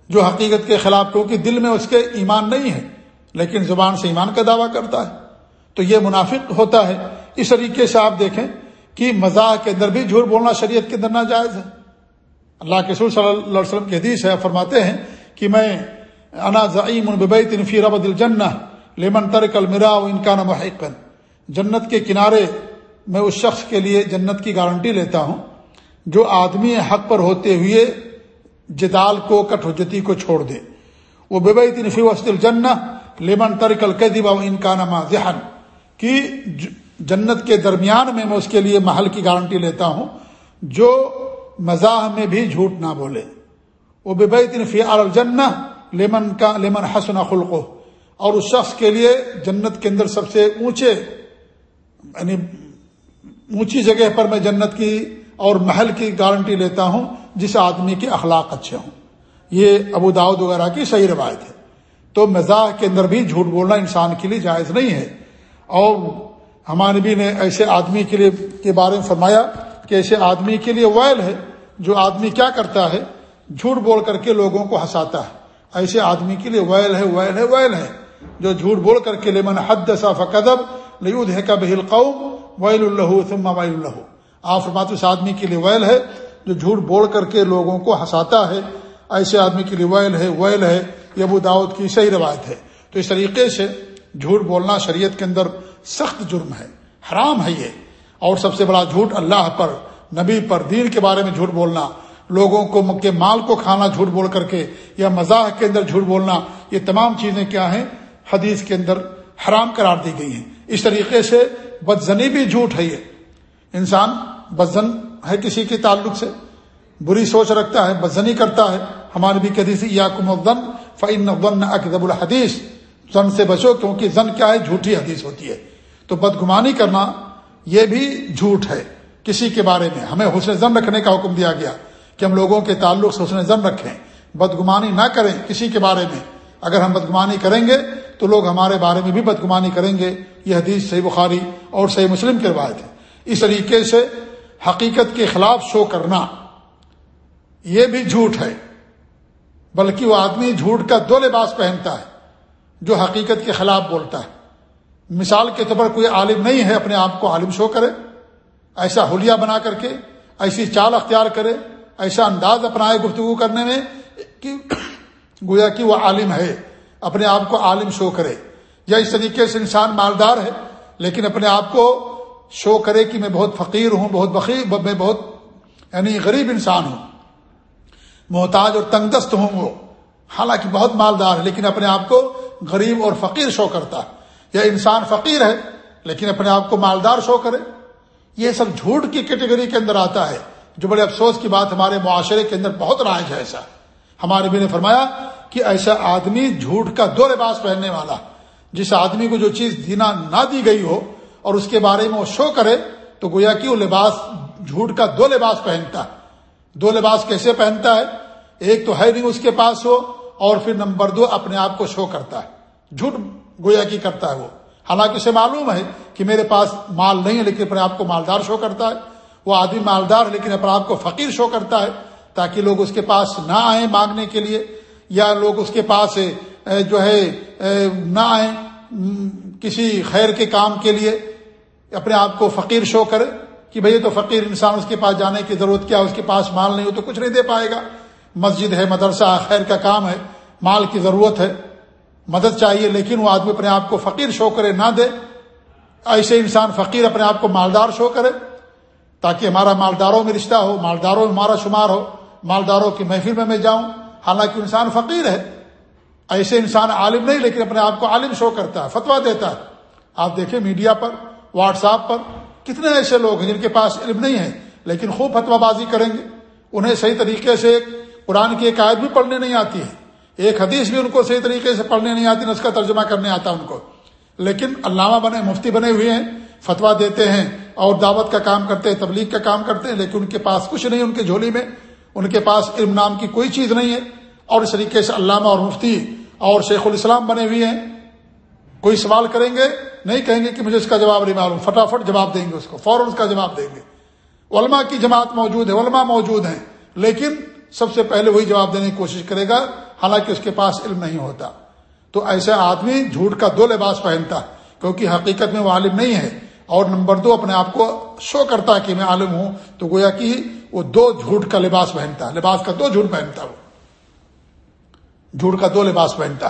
جو حقیقت کے خلاف، کیونکہ دل میں اس کے ایمان نہیں ہے، لیکن زبان سے ایمان کا دعویٰ کرتا ہے۔ تو یہ منافق ہوتا ہے۔ اس طریقے سے آپ دیکھیں کہ مزاح کے اندر بھی جھوٹ بولنا شریعت کے اندر ناجائز ہے۔ اللہ کے سور صلی اللہ علیہ وسلم کی حدیث ہے فرماتے ہیں کہ میں انا ضعیم فی رب الجنہ لمن ترک المرا و انکان محقن۔ جنت کے کنارے میں اس شخص کے لیے جنت کی گارنٹی لیتا ہوں، جو آدمی حق پر ہوتے ہوئے جدال کو کٹ حجتی کو چھوڑ دے۔ وہ بے فی وسط الجنہ لیمن ترک القیدی و انکان ذہن کی جنت کے درمیان میں میں اس کے لیے محل کی گارنٹی لیتا ہوں، جو مزاح میں بھی جھوٹ نہ بولے۔ وہ بے فی الجنہ لیمن کا لیمن حسن خلق اور اس شخص کے لیے جنت کے اندر سب سے اونچے یعنی اونچی جگہ پر میں جنت کی اور محل کی گارنٹی لیتا ہوں، جس آدمی کے اخلاق اچھے ہوں۔ یہ ابو داود وغیرہ کی صحیح روایت ہے۔ تو مزاح کے اندر بھی جھوٹ بولنا انسان کے لیے جائز نہیں ہے۔ اور ہمارے نبی نے ایسے آدمی کے لیے کے بارے میں فرمایا کہ ایسے آدمی کے لیے ویل ہے، جو آدمی کیا کرتا ہے، جھوٹ بول کر کے لوگوں کو ہنساتا ہے۔ ایسے آدمی کے لیے ویل ہے ویل ہے ویل ہے۔ جو جھوٹ بول کر کے لمن حد صاف قدب لیود ہے کا بہل قوم ویل اللہ ثم ویل اللہ آپ فرماتے اس آدمی کے لیے ویل ہے جو جھوٹ بول کر کے لوگوں کو ہنساتا ہے۔ ایسے آدمی کے لیے ویل ہے ویل ہے۔ یہ ابو داود کی صحیح روایت ہے۔ تو اس طریقے سے جھوٹ بولنا شریعت کے اندر سخت جرم ہے، حرام ہے یہ۔ اور سب سے بڑا جھوٹ اللہ پر، نبی پر، دین کے بارے میں جھوٹ بولنا۔ لوگوں کو، کے مال کو کھانا جھوٹ بول کر کے یا مزاح کے اندر جھوٹ بولنا، یہ تمام چیزیں کیا ہیں؟ حدیث کے اندر حرام قرار دی گئی ہیں۔ اس طریقے سے بدزنی بھی جھوٹ ہے یہ۔ انسان بدزن ہے کسی کے تعلق سے، بری سوچ رکھتا ہے، بدزنی کرتا ہے۔ ہمارے بھی کدی سے یا کم فعن اکدب الحدیث۔ زن سے بچو، کیونکہ زن کیا ہے؟ جھوٹی حدیث ہوتی ہے۔ تو بدگمانی کرنا یہ بھی جھوٹ ہے۔ کسی کے بارے میں ہمیں حسن زن رکھنے کا حکم دیا گیا کہ ہم لوگوں کے تعلق سے حسن زن رکھیں۔ بدگمانی نہ کریں کسی کے بارے میں۔ اگر ہم بدگمانی کریں گے تو لوگ ہمارے بارے میں بھی بدگمانی کریں گے۔ یہ حدیث صحیح بخاری اور صحیح مسلم کی روایت ہے۔ اس طریقے سے حقیقت کے خلاف شو کرنا یہ بھی جھوٹ ہے۔ بلکہ وہ آدمی جھوٹ کا دو لباس پہنتا ہے جو حقیقت کے خلاف بولتا ہے۔ مثال کے طور پر کوئی عالم نہیں ہے اپنے آپ کو عالم شو کرے، ایسا حلیہ بنا کر کے، ایسی چال اختیار کرے، ایسا انداز اپنائے گفتگو کرنے میں کہ گویا کہ وہ عالم ہے۔ اپنے آپ کو عالم شو کرے۔ یا اس طریقے سے انسان مالدار ہے، لیکن اپنے آپ کو شو کرے کہ میں بہت فقیر ہوں، بہت بقیر میں بہت یعنی غریب انسان ہوں۔ محتاج اور تنگ دست ہوں وہ۔ حالانکہ بہت مالدار ہے، لیکن اپنے آپ کو غریب اور فقیر شو کرتا ہے۔ یا انسان فقیر ہے، لیکن اپنے آپ کو مالدار شو کرے۔ یہ سب جھوٹ کی کیٹیگری کے اندر آتا ہے۔ جو بڑے افسوس کی بات ہمارے معاشرے کے اندر بہت رائج ہے ایسا۔ ہمارے بھی نے فرمایا کہ ایسا آدمی جھوٹ کا دو لباس پہننے والا، جس آدمی کو جو چیز دینا نہ دی گئی ہو اور اس کے بارے میں وہ شو کرے، تو گویا کہ وہ لباس جھوٹ کا دو لباس پہنتا۔ ہے دو لباس کیسے پہنتا ہے؟ ایک تو ہے نہیں اس کے پاس ہو اور پھر نمبر دو اپنے آپ کو شو کرتا ہے۔ جھوٹ گویا کی کرتا ہے وہ۔ حالانکہ اسے معلوم ہے کہ میرے پاس مال نہیں ہے لیکن اپنے آپ کو مالدار شو کرتا ہے۔ وہ آدمی مالدار لیکن اپنے آپ کو فقیر شو کرتا ہے۔ تاکہ لوگ اس کے پاس نہ آئیں مانگنے کے لیے، یا لوگ اس کے پاس جو ہے نہ آئیں کسی خیر کے کام کے لیے، اپنے آپ کو فقیر شو کرے کہ بھئی تو فقیر انسان اس کے پاس جانے کی ضرورت کیا، اس کے پاس مال نہیں ہو تو کچھ نہیں دے پائے گا۔ مسجد ہے، مدرسہ، خیر کا کام ہے، مال کی ضرورت ہے، مدد چاہیے، لیکن وہ آدمی اپنے آپ کو فقیر شو کرے، نہ دے۔ ایسے انسان فقیر اپنے آپ کو مالدار شو کرے، تاکہ ہمارا مالداروں میں رشتہ ہو، مالداروں میں ہمارا شمار ہو۔ مالداروں کی محفل میں میں جاؤں، حالانکہ انسان فقیر ہے۔ ایسے انسان عالم نہیں، لیکن اپنے آپ کو عالم شو کرتا ہے فتوا دیتا ہے۔ آپ دیکھیں میڈیا پر، واٹس ایپ پر، کتنے ایسے لوگ ہیں جن کے پاس علم نہیں ہے، لیکن خوب فتوا بازی کریں گے۔ انہیں صحیح طریقے سے قرآن کی ایک آیت بھی پڑھنے نہیں آتی ہے۔ ایک حدیث بھی ان کو صحیح طریقے سے پڑھنے نہیں آتی نہ اس کا ترجمہ کرنے آتا ان کو۔ لیکن علامہ بنے، مفتی بنے ہوئے ہیں فتوا دیتے ہیں اور دعوت کا کام کرتے ہیں، تبلیغ کا کام کرتے ہیں، لیکن ان کے پاس کچھ نہیں، ان کے جھولی میں ان کے پاس علم نام کی کوئی چیز نہیں ہے اور اس طریقے سے علامہ اور مفتی اور شیخ الاسلام بنے ہوئے ہیں۔ کوئی سوال کریں گے؟ نہیں کہیں گے کہ مجھے اس کا جواب نہیں معلوم۔ فٹافٹ جواب دیں گے اس کو، فوراً اس کا جواب دیں گے۔ علماء کی جماعت موجود ہے، علماء موجود ہیں، لیکن سب سے پہلے وہی جواب دینے کی کوشش کرے گا۔ حالانکہ اس کے پاس علم نہیں ہوتا۔ تو ایسا آدمی جھوٹ کا دو لباس پہنتا ہے کیونکہ حقیقت میں وہ عالم نہیں ہے۔ اور نمبر دو اپنے آپ کو شو کرتا ہے کہ میں عالم ہوں، تو گویا کہ وہ دو جھوٹ کا لباس پہنتا لباس کا دو جھوٹ پہنتا وہ۔ جھوٹ کا دو لباس پہنتا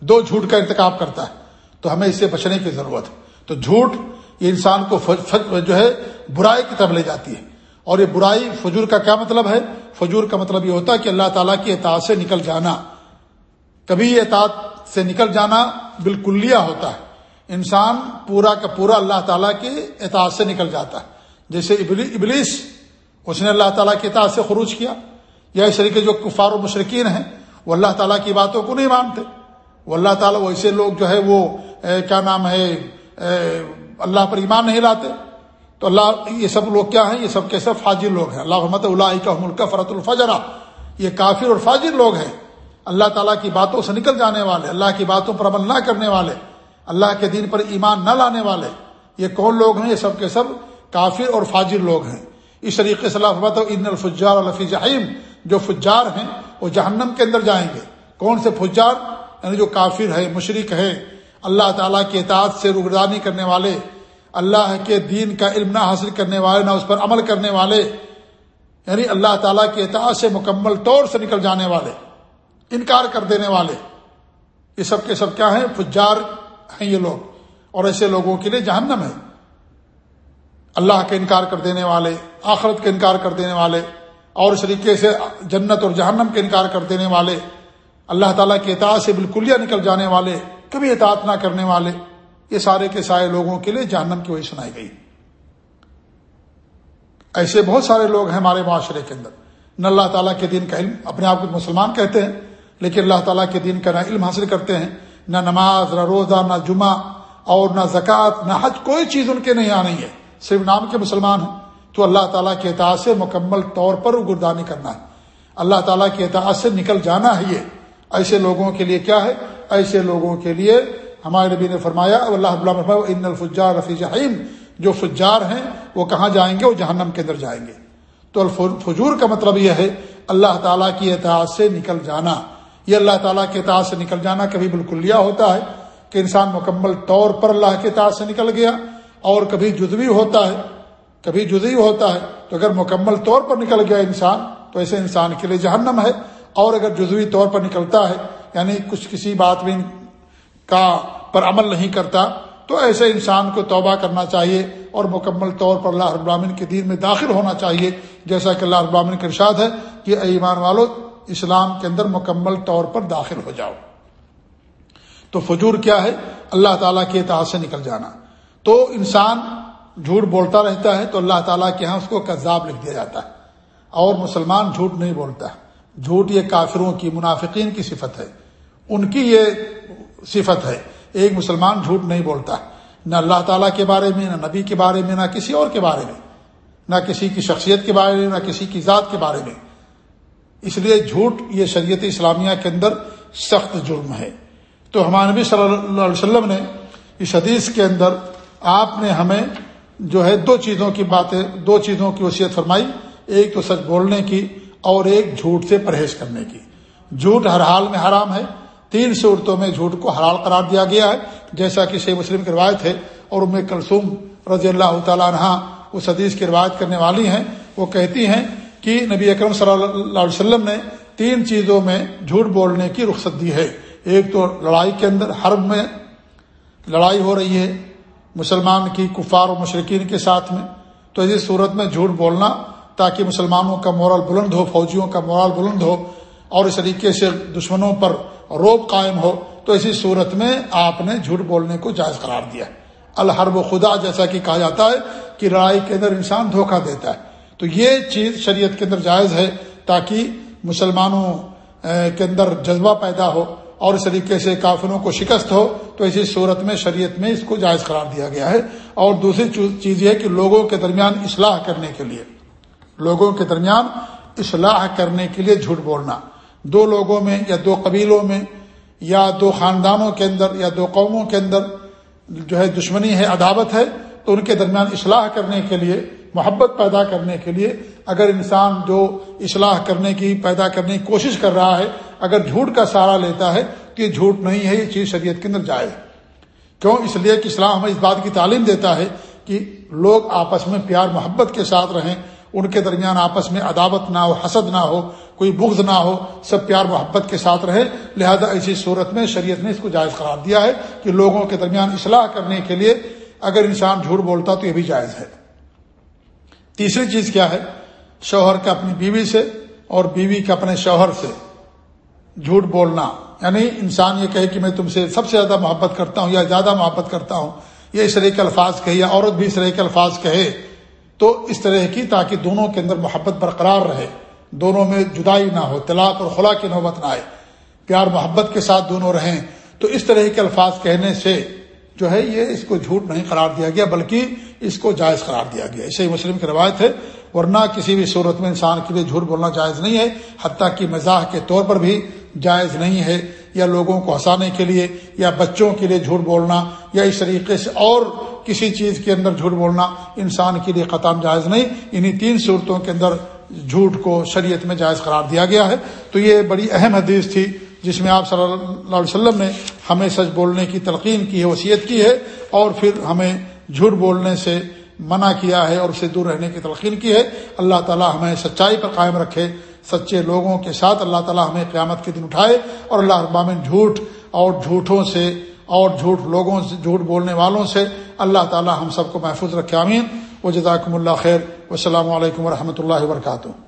دو جھوٹ کا انتخاب کرتا ہے۔ تو ہمیں اس سے بچنے کی ضرورت ہے۔ تو جھوٹ یہ انسان کو جو ہے، برائی کی طرف لے جاتی ہے۔ اور یہ برائی فجور کا کیا مطلب ہے؟ فجور کا مطلب یہ ہوتا ہے کہ اللہ تعالیٰ کی اطاعت سے نکل جانا۔ کبھی اطاعت سے نکل جانا بالکلیہ ہوتا ہے۔ انسان پورا کا پورا اللہ تعالیٰ کی اطاعت سے نکل جاتا ہے۔ جیسے ابلیس اس نے اللہ تعالیٰ کی اطاعت سے خروج کیا۔ یا اس طریقے جو کفار و مشرقین ہیں، وہ اللہ تعالیٰ کی باتوں کو نہیں مانتے۔ وہ اللہ تعالیٰ ویسے لوگ جو ہے وہ کیا نام ہے اللہ پر ایمان نہیں لاتے۔ تو اللہ، یہ سب لوگ کیا ہیں؟ یہ سب کے سب فاجر لوگ ہیں۔ اللہ رحمت اللہ کا ملک فرت الفجرا یہ کافر اور فاجر لوگ ہیں۔ اللہ تعالیٰ کی باتوں سے نکل جانے والے، اللہ کی باتوں پر عمل نہ کرنے والے، اللہ کے دین پر ایمان نہ لانے والے، یہ کون لوگ ہیں؟ یہ سب کے سب کافر اور فاجر لوگ ہیں۔ اس طریقے سے اللہ رحمت ان الفجار الفی جہیم جو فجار ہیں وہ جہنم کے اندر جائیں گے۔ کون سے فجار؟ یعنی جو کافر ہے مشرق ہے، اللہ تعالیٰ کے اطاعت سے رگردانی کرنے والے، اللہ کے دین کا علم نہ حاصل کرنے والے، نہ اس پر عمل کرنے والے یعنی اللہ تعالیٰ کے اطاعت سے مکمل طور سے نکل جانے والے، انکار کر دینے والے۔ یہ سب کے سب کیا ہیں؟ فجار ہیں یہ لوگ۔ اور ایسے لوگوں کے لیے جہنم ہے۔ اللہ کا انکار کر دینے والے، آخرت کا انکار کر دینے والے، اور اس طریقے سے جنت اور جہنم کا انکار کر دینے والے، اللہ تعالیٰ کے اطاعت سے بالکلیہ نکل جانے والے، کبھی اطاعت نہ کرنے والے، یہ سارے کے سارے لوگوں کے لیے جہنم کی وہی سنائی گئی۔ ایسے بہت سارے لوگ ہیں ہمارے معاشرے کے اندر۔ نہ اللہ تعالیٰ کے دین کا علم اپنے آپ کو مسلمان کہتے ہیں، لیکن اللہ تعالیٰ کے دین کا نہ علم حاصل کرتے ہیں۔ نہ نماز، نہ روزہ، نہ جمعہ، اور نہ زکوٰۃ، نہ حج، کوئی چیز ان کے نہیں آنی ہے۔ صرف نام کے مسلمان ہیں۔ تو اللہ تعالیٰ کے اعتعاد سے مکمل طور پر گردانی کرنا ہے۔ اللہ تعالیٰ کے اعتعاد سے نکل جانا ہے یہ۔ ایسے لوگوں کے لیے کیا ہے؟ ایسے لوگوں کے لیے ہمارے نبی نے فرمایا اللہ ان الفجار رفیع جہیم جو فجار ہیں، وہ کہاں جائیں گے؟ وہ جہنم کے اندر جائیں گے۔ تو الفجور کا مطلب یہ ہے، اللہ تعالیٰ کی اعتعاد سے نکل جانا۔ یہ اللہ تعالیٰ کے اعتعاد سے نکل جانا کبھی بالکل ہوتا ہے کہ انسان مکمل طور پر اللہ کے اعتعاد سے نکل گیا۔ اور کبھی جزوی ہوتا ہے، کبھی جزوی ہوتا ہے، تو اگر مکمل طور پر نکل گیا انسان، تو ایسے انسان کے لیے جہنم ہے۔ اور اگر جزوی طور پر نکلتا ہے یعنی کچھ کسی بات میں کا پر عمل نہیں کرتا، تو ایسے انسان کو توبہ کرنا چاہیے اور مکمل طور پر اللہ ابرامن کے دین میں داخل ہونا چاہیے۔ جیسا کہ اللہ ابرامن کا ارشاد ہے کہ ایمان والو، اسلام کے اندر مکمل طور پر داخل ہو جاؤ۔ تو فجور کیا ہے؟ اللہ تعالیٰ کے اعتعاد سے نکل جانا۔ تو انسان جھوٹ بولتا رہتا ہے تو اللہ تعالیٰ کے ہاں اس کو کذاب لکھ دیا جاتا ہے اور مسلمان جھوٹ نہیں بولتا جھوٹ یہ کافروں کی منافقین کی صفت ہے ان کی یہ صفت ہے ایک مسلمان جھوٹ نہیں بولتا نہ اللہ تعالیٰ کے بارے میں، نہ نبی کے بارے میں، نہ کسی اور کے بارے میں، نہ کسی کی شخصیت کے بارے میں، نہ کسی کی ذات کے بارے میں۔ اس لیے جھوٹ یہ شریعت اسلامیہ کے اندر سخت جرم ہے۔ تو ہمارے نبی صلی اللہ علیہ وسلم نے اس حدیث کے اندر آپ نے ہمیں جو ہے دو چیزوں کی باتیں دو چیزوں کی وصیت فرمائی۔ ایک تو سچ بولنے کی اور ایک جھوٹ سے پرہیز کرنے کی۔ جھوٹ ہر حال میں حرام ہے۔ تین صورتوں میں جھوٹ کو حلال قرار دیا گیا ہے۔ جیسا کہ شیخ مسلم کی روایت ہے، اور ام کلثوم رضی اللہ تعالیٰ عنہ اس حدیث کی روایت کرنے والی ہیں۔ وہ کہتی ہیں کہ نبی اکرم صلی اللہ علیہ وسلم نے تین چیزوں میں جھوٹ بولنے کی رخصت دی ہے۔ ایک تو لڑائی کے اندر، حرب میں لڑائی ہو رہی ہے۔ مسلمان کی کفار و مشرقین کے ساتھ میں۔ تو اسی صورت میں جھوٹ بولنا تاکہ مسلمانوں کا مورل بلند ہو، فوجیوں کا مورل بلند ہو اور اس طریقے سے دشمنوں پر روب قائم ہو۔ تو اسی صورت میں آپ نے جھوٹ بولنے کو جائز قرار دیا۔ الحرب و خدا جیسا کہ کہا جاتا ہے کہ لڑائی کے اندر انسان دھوکہ دیتا ہے۔ تو یہ چیز شریعت کے اندر جائز ہے تاکہ مسلمانوں کے اندر جذبہ پیدا ہو۔ اور اس طریقے سے کافروں کو شکست ہو، تو اسی صورت میں شریعت میں اس کو جائز قرار دیا گیا ہے۔ اور دوسری چیز یہ کہ لوگوں کے درمیان اصلاح کرنے کے لیے، لوگوں کے درمیان اصلاح کرنے کے لیے جھوٹ بولنا۔ دو لوگوں میں یا دو قبیلوں میں یا دو خاندانوں کے اندر یا دو قوموں کے اندر جو ہے دشمنی ہے، عداوت ہے، تو ان کے درمیان اصلاح کرنے کے لیے، محبت پیدا کرنے کے لیے اگر انسان جو اصلاح کرنے کی، پیدا کرنے کی کوشش کر رہا ہے اگر جھوٹ کا سہارا لیتا ہے تو یہ جھوٹ نہیں ہے، یہ چیز شریعت کے اندر جائے کیوں؟ اس لیے کہ اسلام ہمیں اس بات کی تعلیم دیتا ہے کہ لوگ آپس میں پیار، محبت کے ساتھ رہیں۔ ان کے درمیان آپس میں عداوت نہ ہو، حسد نہ ہو، کوئی بغض نہ ہو، سب پیار، محبت کے ساتھ رہے۔ لہذا ایسی صورت میں شریعت نے اس کو جائز قرار دیا ہے کہ لوگوں کے درمیان اصلاح کرنے کے لیے اگر انسان جھوٹ بولتا تو یہ بھی جائز ہے۔ تیسری چیز کیا ہے؟ شوہر کا اپنی بیوی سے اور بیوی کا اپنے شوہر سے۔ جھوٹ بولنا یعنی انسان یہ کہے کہ میں تم سے سب سے زیادہ محبت کرتا ہوں یا زیادہ محبت کرتا ہوں، یہ اس طرح کے الفاظ کہے یا عورت بھی اس طرح کے الفاظ کہے، تو اس طرح کی تاکہ دونوں کے اندر محبت برقرار رہے، دونوں میں جدائی نہ ہو، طلاق اور خلا کی نوبت نہ آئے، پیار محبت کے ساتھ دونوں رہیں۔ تو اس طرح کے الفاظ کہنے سے جو ہے یہ اس کو جھوٹ نہیں قرار دیا گیا، بلکہ اس کو جائز قرار دیا گیا۔ اسے مسلم کی روایت ہے ورنہ کسی بھی صورت میں انسان کے لیے جھوٹ بولنا جائز نہیں ہے، حتیٰ کہ مزاح کے طور پر بھی جائز نہیں ہے، یا لوگوں کو ہنسانے کے لیے، یا بچوں کے لیے جھوٹ بولنا، یا اس طریقے سے اور کسی چیز کے اندر جھوٹ بولنا انسان کے لیے قطام جائز نہیں۔ انہی تین صورتوں کے اندر جھوٹ کو شریعت میں جائز قرار دیا گیا ہے۔ تو یہ بڑی اہم حدیث تھی جس میں آپ صلی اللہ علیہ وسلم نے ہمیں سچ بولنے کی تلقین کی ہے، وصیت کی ہے اور پھر ہمیں جھوٹ بولنے سے منع کیا ہے اور اسے دور رہنے کی تلقین کی ہے۔ اللہ تعالیٰ ہمیں سچائی پر قائم رکھے، سچے لوگوں کے ساتھ اللہ تعالیٰ ہمیں قیامت کے دن اٹھائے اور اللہ ابامن جھوٹ اور جھوٹوں سے اور جھوٹ لوگوں سے، جھوٹ بولنے والوں سے اللہ تعالیٰ ہم سب کو محفوظ رکھے امین و جزاکم اللہ خیر۔ السلام علیکم و اللہ وبرکاتہ۔